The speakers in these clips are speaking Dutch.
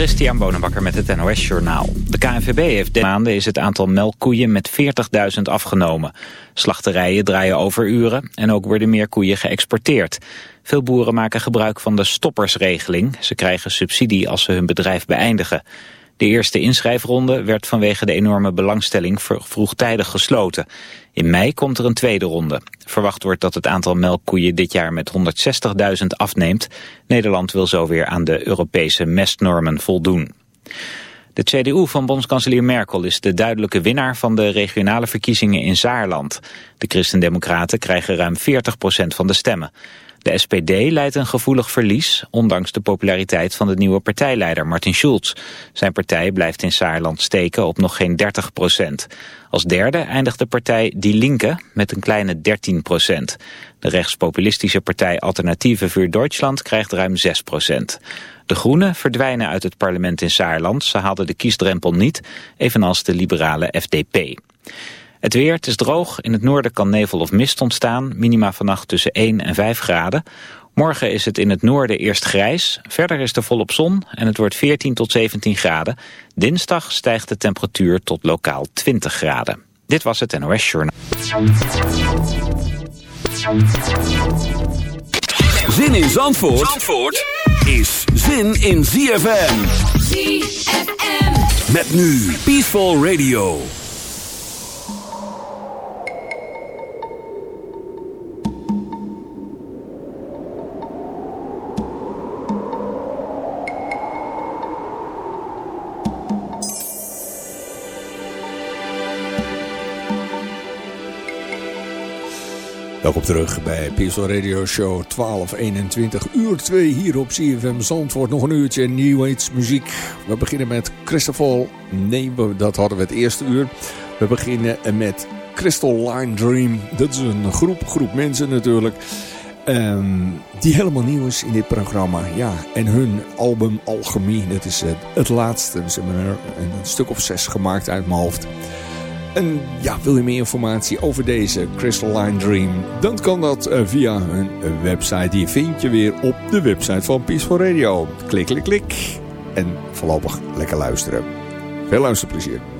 Christian Bonenbakker met het NOS Journaal. De KNVB heeft deze maanden is het aantal melkkoeien met 40.000 afgenomen. Slachterijen draaien overuren en ook worden meer koeien geëxporteerd. Veel boeren maken gebruik van de stoppersregeling. Ze krijgen subsidie als ze hun bedrijf beëindigen. De eerste inschrijfronde werd vanwege de enorme belangstelling vroegtijdig gesloten. In mei komt er een tweede ronde. Verwacht wordt dat het aantal melkkoeien dit jaar met 160.000 afneemt. Nederland wil zo weer aan de Europese mestnormen voldoen. De CDU van bondskanselier Merkel is de duidelijke winnaar van de regionale verkiezingen in Zaarland. De christendemocraten krijgen ruim 40% van de stemmen. De SPD leidt een gevoelig verlies, ondanks de populariteit van de nieuwe partijleider Martin Schulz. Zijn partij blijft in Saarland steken op nog geen 30 procent. Als derde eindigt de partij Die Linke met een kleine 13 procent. De rechtspopulistische partij Alternatieve voor Duitsland krijgt ruim 6 procent. De Groenen verdwijnen uit het parlement in Saarland. Ze haalden de kiesdrempel niet, evenals de liberale FDP. Het weer, het is droog. In het noorden kan nevel of mist ontstaan. Minima vannacht tussen 1 en 5 graden. Morgen is het in het noorden eerst grijs. Verder is er volop zon en het wordt 14 tot 17 graden. Dinsdag stijgt de temperatuur tot lokaal 20 graden. Dit was het NOS Journal. Zin in Zandvoort, Zandvoort is zin in ZFM. ZFM. Met nu Peaceful Radio. Welkom terug bij Peaceful Radio Show 1221 uur 2 hier op CFM Zandvoort. Nog een uurtje New Age muziek. We beginnen met Christopher. Nee, dat hadden we het eerste uur. We beginnen met Crystal Line Dream. Dat is een groep, groep mensen natuurlijk. Um, die helemaal nieuw is in dit programma. Ja, en hun album Alchemie. Dat is het, het laatste. Ze hebben er een stuk of zes gemaakt uit mijn hoofd. En ja, wil je meer informatie over deze Crystalline Dream? Dan kan dat eh, via hun website. Die vind je weer op de website van Peaceful Radio. Klik, klik, klik. En voorlopig lekker luisteren. Veel luisterplezier.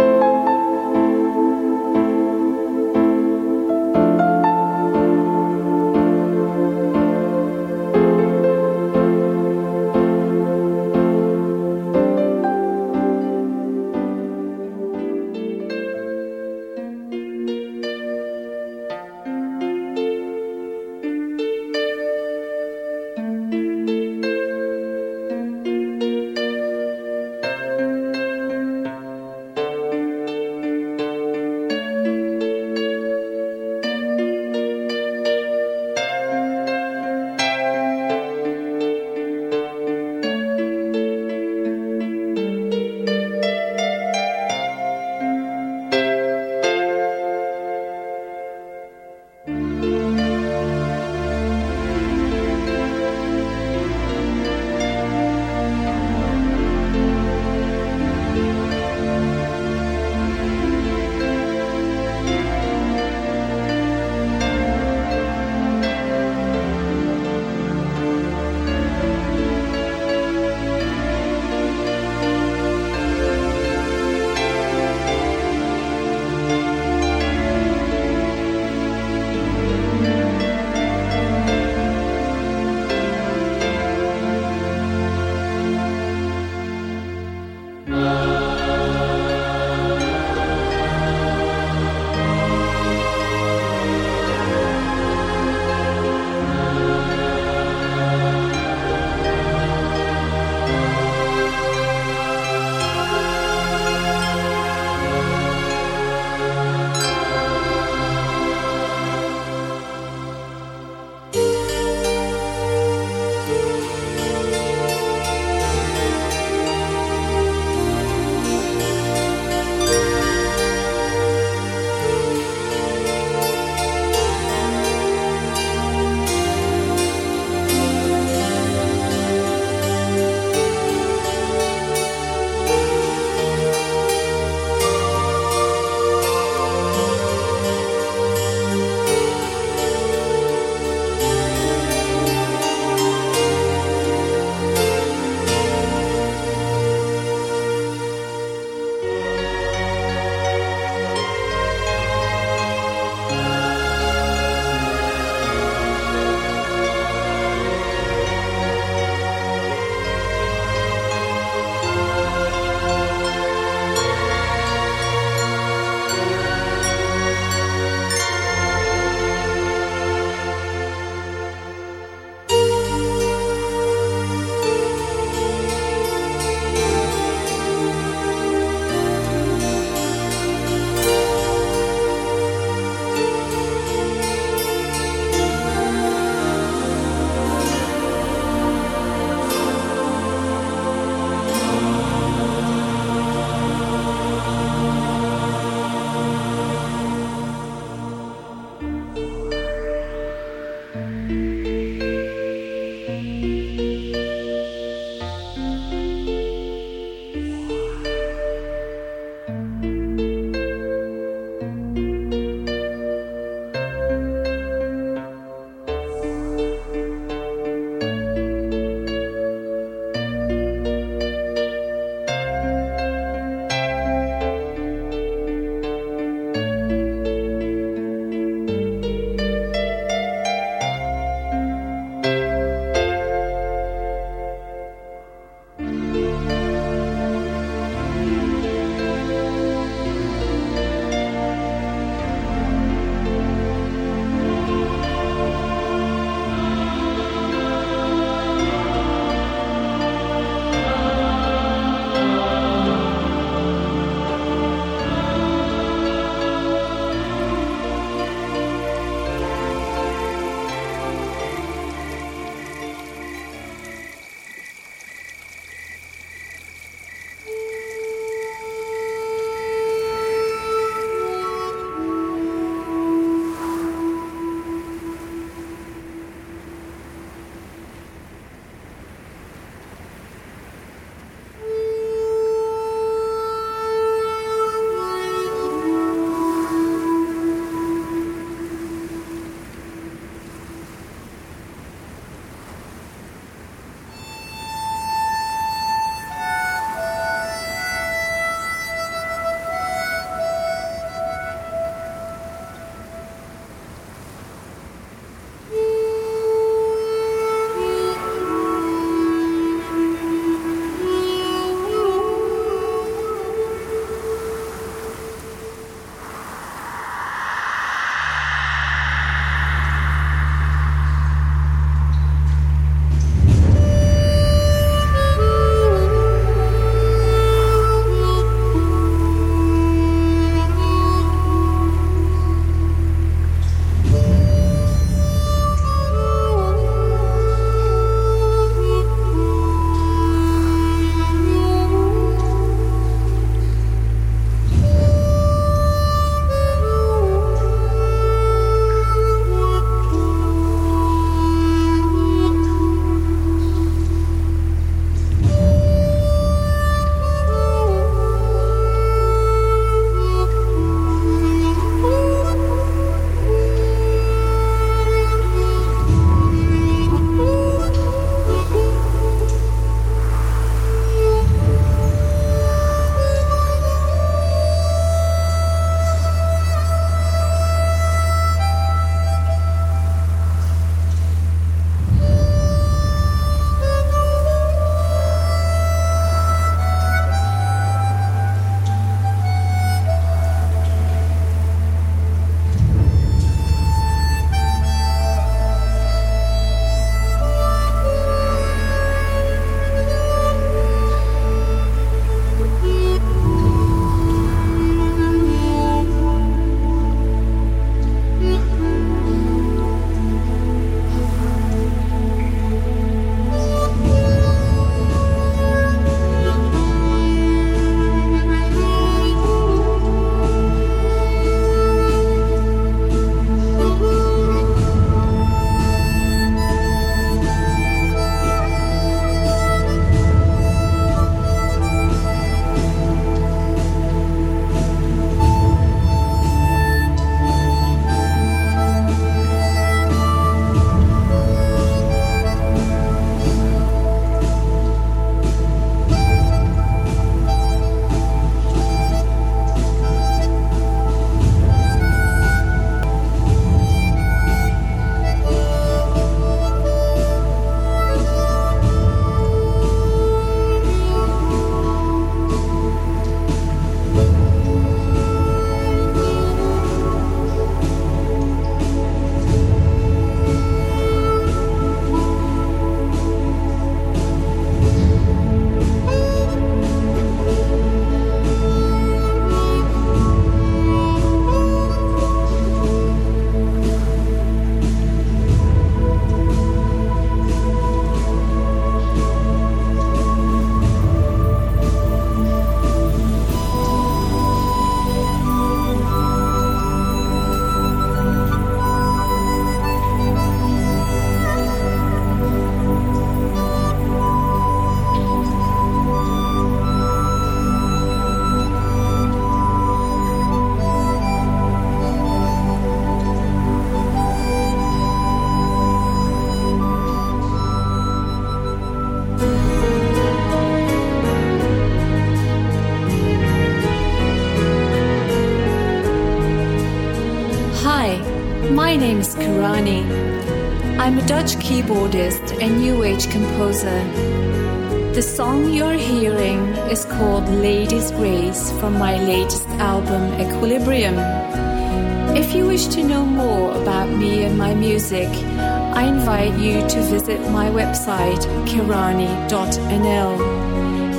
music, I invite you to visit my website kirani.nl.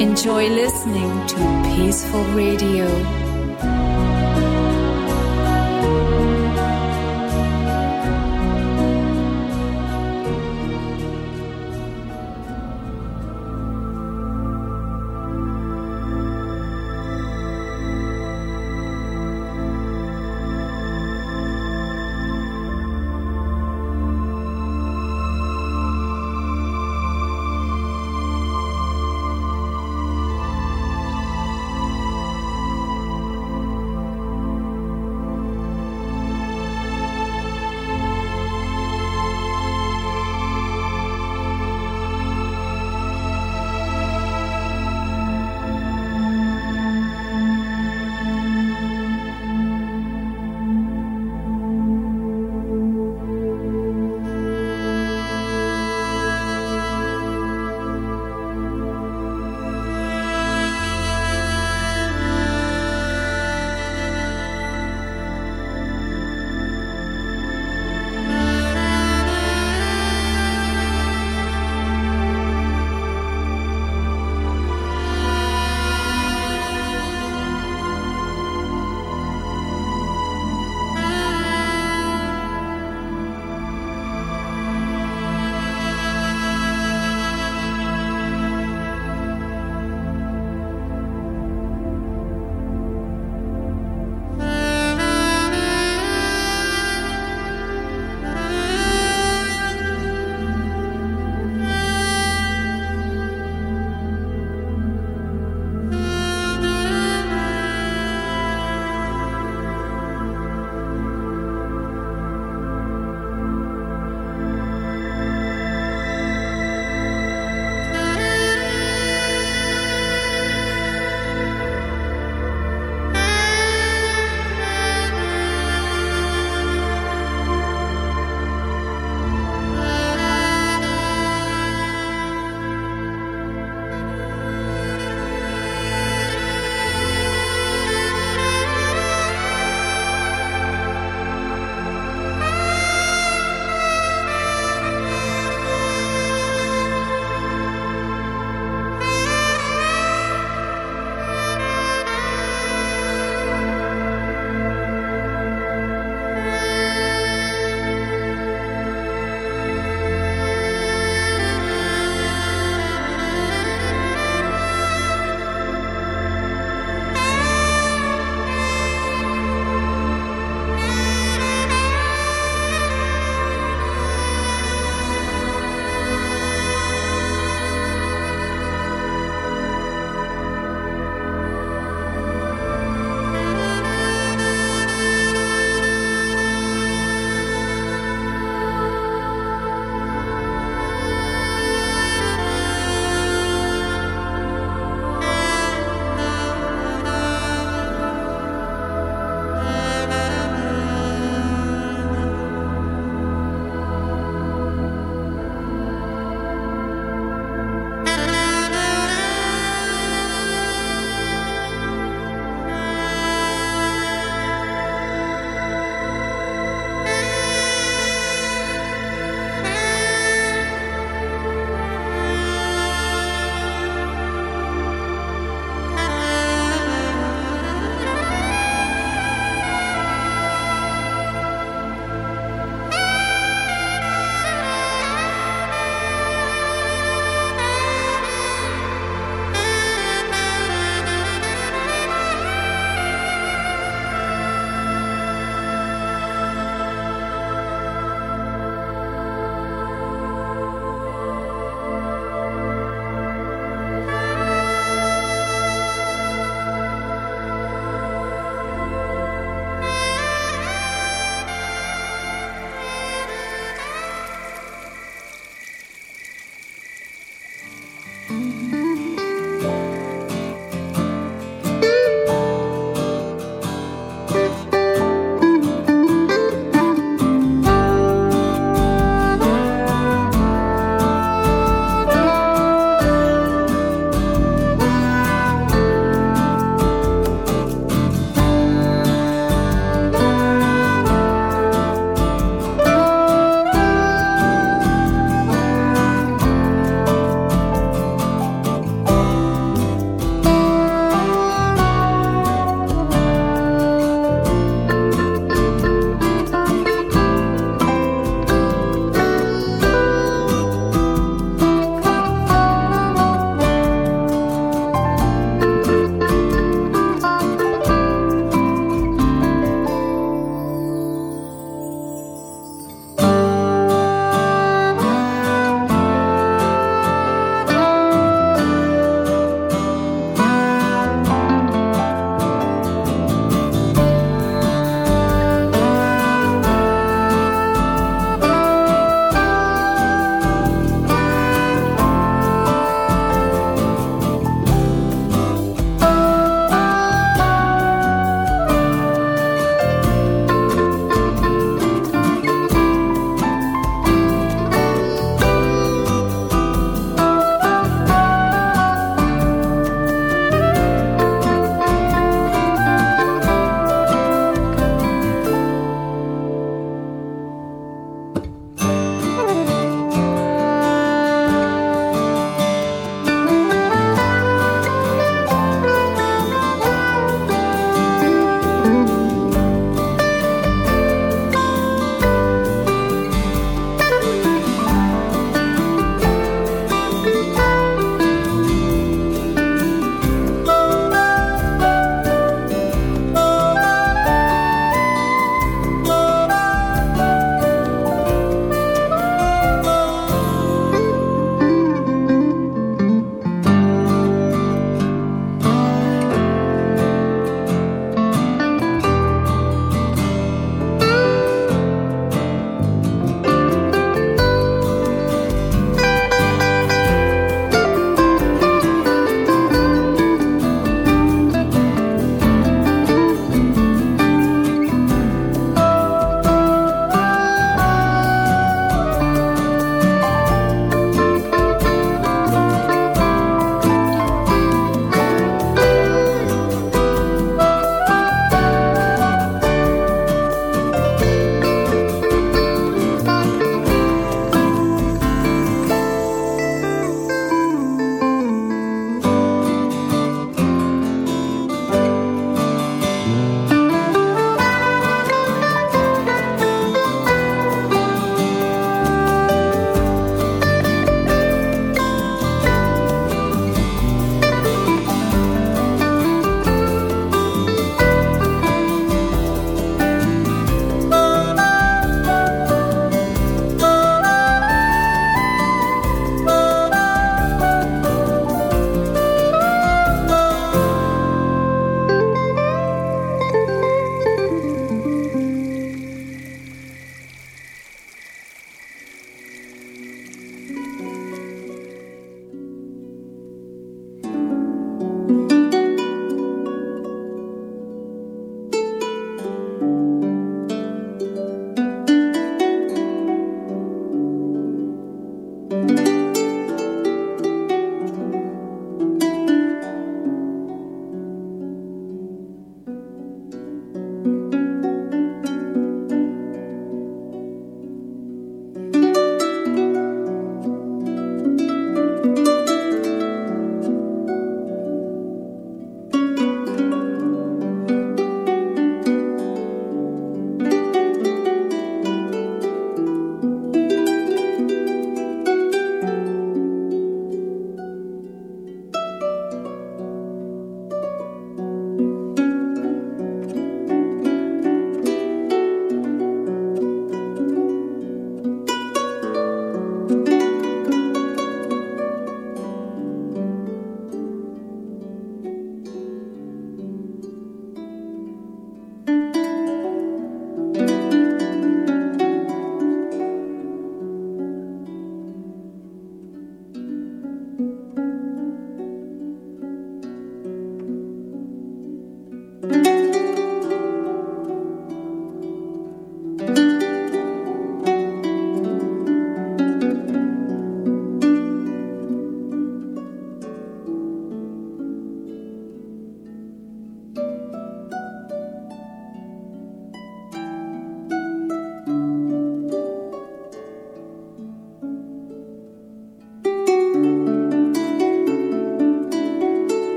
Enjoy listening to Peaceful Radio.